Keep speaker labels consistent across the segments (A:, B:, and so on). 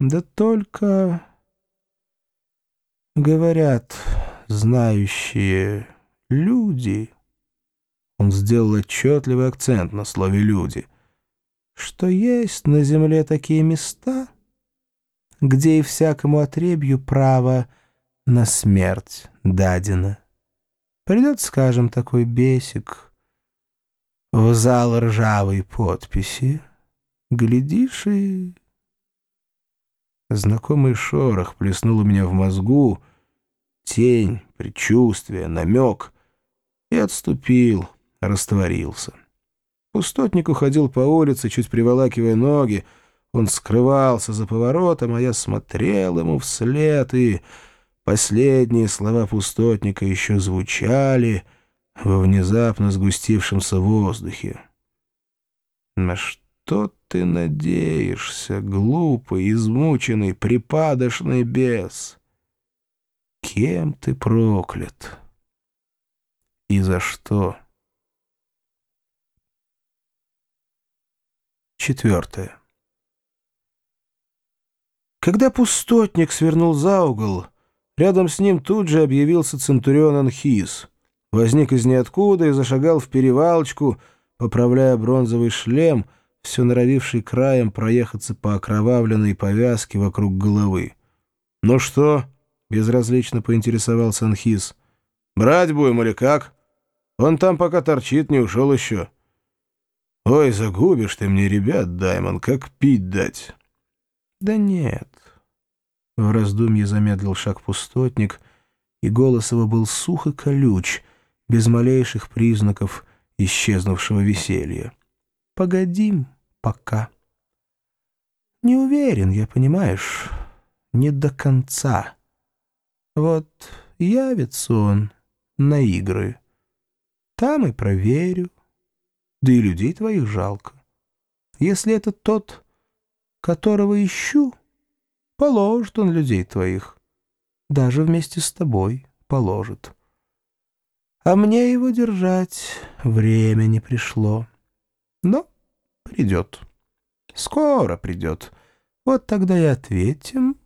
A: Да только, говорят, знающие люди, он сделал отчетливый акцент на слове «люди», что есть на земле такие места, где и всякому отребью право на смерть дадено. Придет, скажем, такой бесик в зал ржавой подписи, глядишь и... Знакомый шорох плеснул у меня в мозгу, тень, предчувствие, намек, и отступил, растворился. Пустотник уходил по улице, чуть приволакивая ноги, он скрывался за поворотом, а я смотрел ему вслед и... Последние слова пустотника еще звучали во внезапно сгустившемся воздухе. «На что ты надеешься, глупый, измученный, припадочный бес? Кем ты проклят? И за что?» Четвертое. Когда пустотник свернул за угол, Рядом с ним тут же объявился Центурион Анхис. Возник из ниоткуда и зашагал в перевалочку, поправляя бронзовый шлем, все норовивший краем проехаться по окровавленной повязке вокруг головы. «Ну что?» — безразлично поинтересовался Анхис. «Брать будем или как? Он там пока торчит, не ушел еще». «Ой, загубишь ты мне ребят, Даймон, как пить дать?» «Да нет, в раздумье замедлил шаг пустотник, и голос его был сух и колюч, без малейших признаков исчезнувшего веселья. «Погодим пока». «Не уверен, я, понимаешь, не до конца. Вот явится он на игры. Там и проверю. Да и людей твоих жалко. Если это тот, которого ищу...» Положит он людей твоих. Даже вместе с тобой положит. А мне его держать время не пришло. Но придет. Скоро придет. Вот тогда и ответим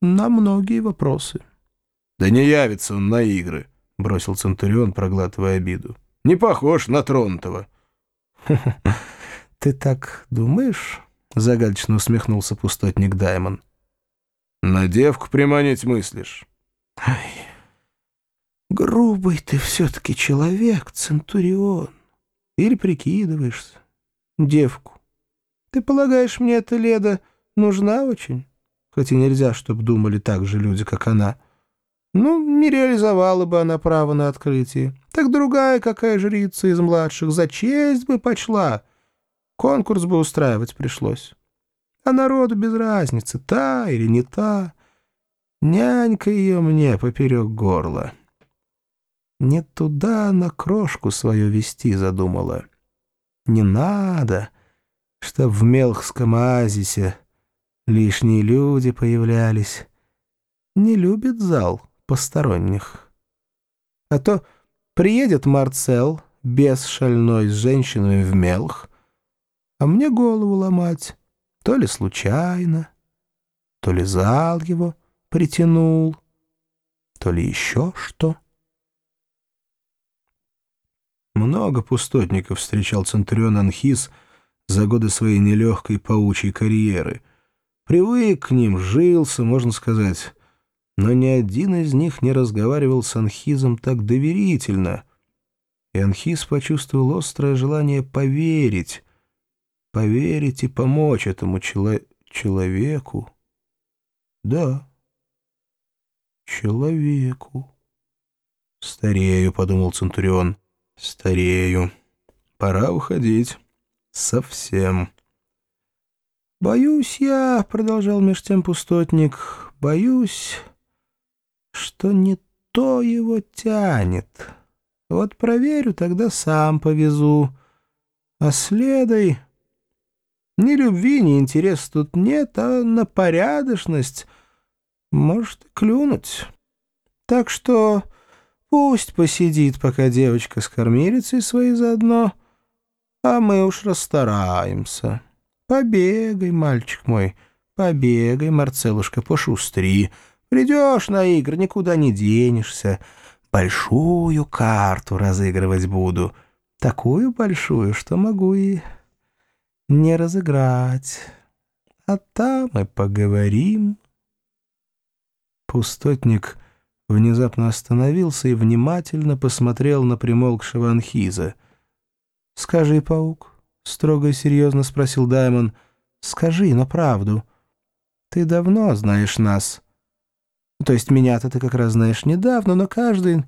A: на многие вопросы. — Да не явится он на игры, — бросил Центурион, проглатывая обиду. — Не похож на Тронтова. — Ты так думаешь? — загадочно усмехнулся пустотник Даймон. На девку приманить мыслишь? Ай, грубый ты все-таки человек, Центурион. Или прикидываешься? Девку. Ты полагаешь, мне эта Леда нужна очень? Хотя нельзя, чтобы думали так же люди, как она. Ну, не реализовала бы она право на открытие. Так другая какая жрица из младших за честь бы почла. Конкурс бы устраивать пришлось. А народу без разницы, та или не та. Нянька ее мне поперек горла. Не туда на крошку свою вести задумала. Не надо, чтоб в Мелхском оазисе лишние люди появлялись. Не любит зал посторонних. А то приедет Марцел, без шальной с женщинами в Мелх, а мне голову ломать то ли случайно, то ли зал его притянул, то ли еще что. Много пустотников встречал Центурион Анхис за годы своей нелегкой паучьей карьеры. Привык к ним, жился, можно сказать, но ни один из них не разговаривал с Анхизом так доверительно. И Анхиз почувствовал острое желание поверить, поверить и помочь этому чело человеку. Да, человеку. «Старею», — подумал Центурион, — «старею. Пора уходить. Совсем». «Боюсь я», — продолжал меж тем пустотник, — «боюсь, что не то его тянет. Вот проверю, тогда сам повезу. А следой ни любви, ни интереса тут нет, а на порядочность может клюнуть. Так что пусть посидит, пока девочка с кормилицей своей заодно, а мы уж расстараемся. Побегай, мальчик мой, Побегай, Марцелушка, пошустри. Придешь на игры, никуда не денешься. Большую карту разыгрывать буду. Такую большую, что могу и не разыграть. А там мы поговорим. Пустотник внезапно остановился и внимательно посмотрел на примолкшего Анхиза. «Скажи, паук», — строго и серьезно спросил Даймон, — «скажи, но правду. Ты давно знаешь нас. То есть меня-то ты как раз знаешь недавно, но каждый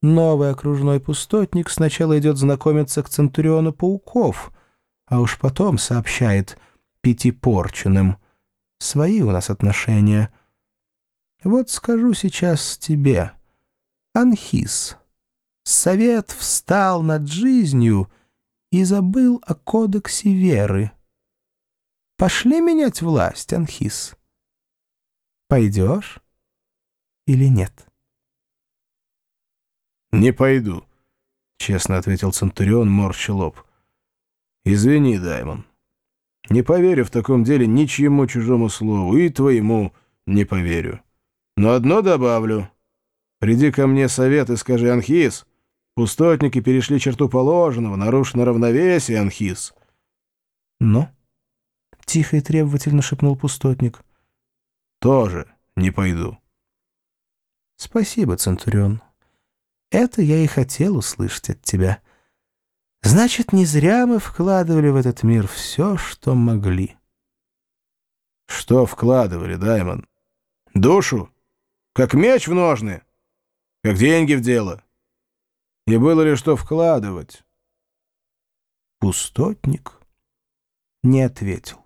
A: новый окружной пустотник сначала идет знакомиться к Центуриону пауков, а уж потом сообщает пятипорченным. Свои у нас отношения». Вот скажу сейчас тебе, Анхис, совет встал над жизнью и забыл о кодексе веры. Пошли менять власть, Анхис. Пойдешь или нет?
B: «Не пойду», — честно ответил Центурион, морща лоб. «Извини, Даймон. Не поверю в таком деле ничьему чужому слову, и твоему не поверю». Но одно добавлю. Приди ко мне совет и скажи, Анхис, пустотники перешли черту положенного, нарушено равновесие, Анхис.
A: Но? Тихо и требовательно шепнул пустотник.
B: Тоже не пойду.
A: Спасибо, Центурион. Это я и хотел услышать от тебя. Значит, не зря мы вкладывали в этот мир все, что могли.
B: Что вкладывали, Даймон? Душу? Как меч в ножны, как деньги в дело. И было ли что вкладывать?
A: Пустотник не ответил.